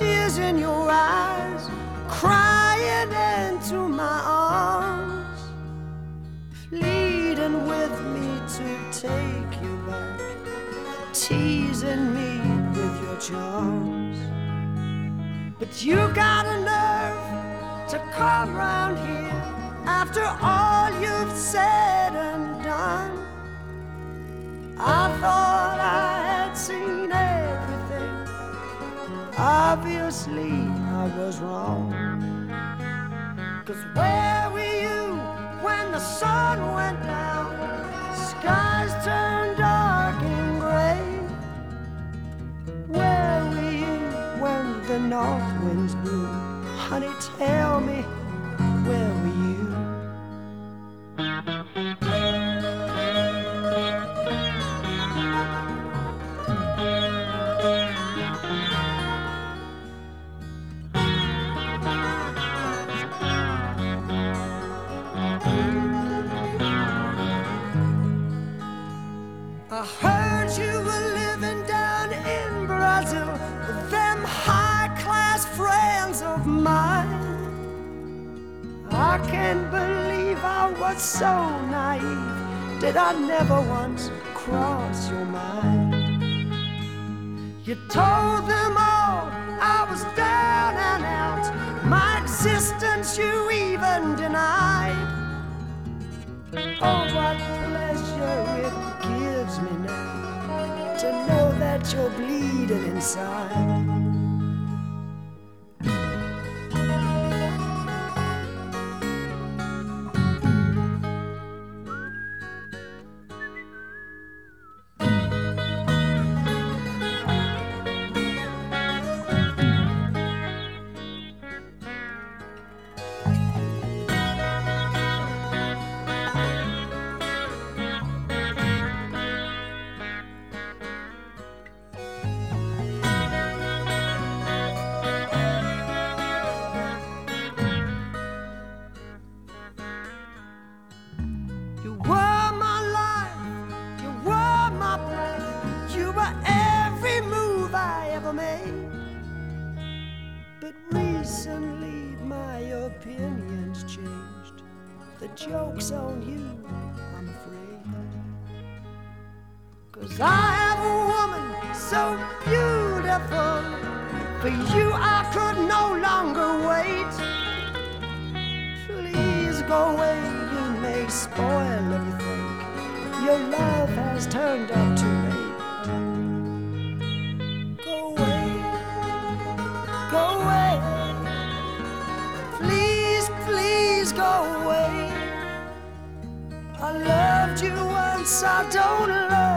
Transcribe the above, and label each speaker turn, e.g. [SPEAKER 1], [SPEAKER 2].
[SPEAKER 1] in your eyes, crying into my arms, pleading with me to take you back, teasing me with your charms. But you got a nerve to come round here after all you've said and done. Obviously, I was wrong. Cause where were you when the sun went down? Skies turned dark and gray. Where were you when the north winds blew? Honey, tell me, I can't believe I was so naive. Did I never once cross your mind? You told them all I was down and out. My existence you even denied. Oh, what pleasure it gives me now to know that you're bleeding inside. But recently my opinions changed. The joke's on you, I'm afraid. Cause I have a woman so beautiful. For you I could no longer wait. Please go away, you may spoil everything. Your love has turned up too late. I don't love